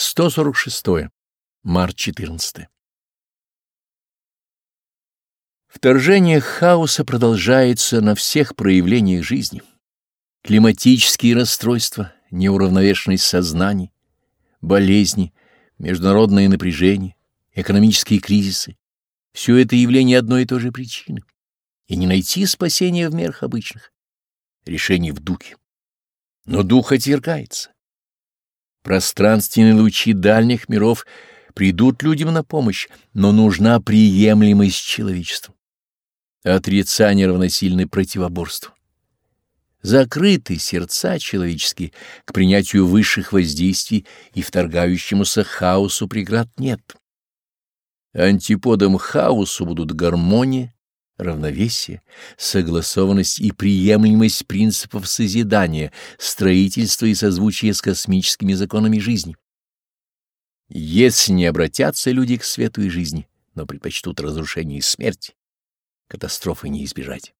146. Март 14. Вторжение хаоса продолжается на всех проявлениях жизни. Климатические расстройства, неуравновешенность сознаний, болезни, международные напряжения, экономические кризисы — все это явление одной и той же причины. И не найти спасения в мерах обычных. Решение в духе. Но дух отвергается. Пространственные лучи дальних миров придут людям на помощь, но нужна приемлемость человечеству. Отрицание равносильно противоборству. Закрыты сердца человеческие к принятию высших воздействий и вторгающемуся хаосу преград нет. Антиподом хаосу будут гармония, равновесие, согласованность и приемлемость принципов созидания, строительства и созвучия с космическими законами жизни. Если не обратятся люди к свету и жизни, но предпочтут разрушение и смерть, катастрофы не избежать.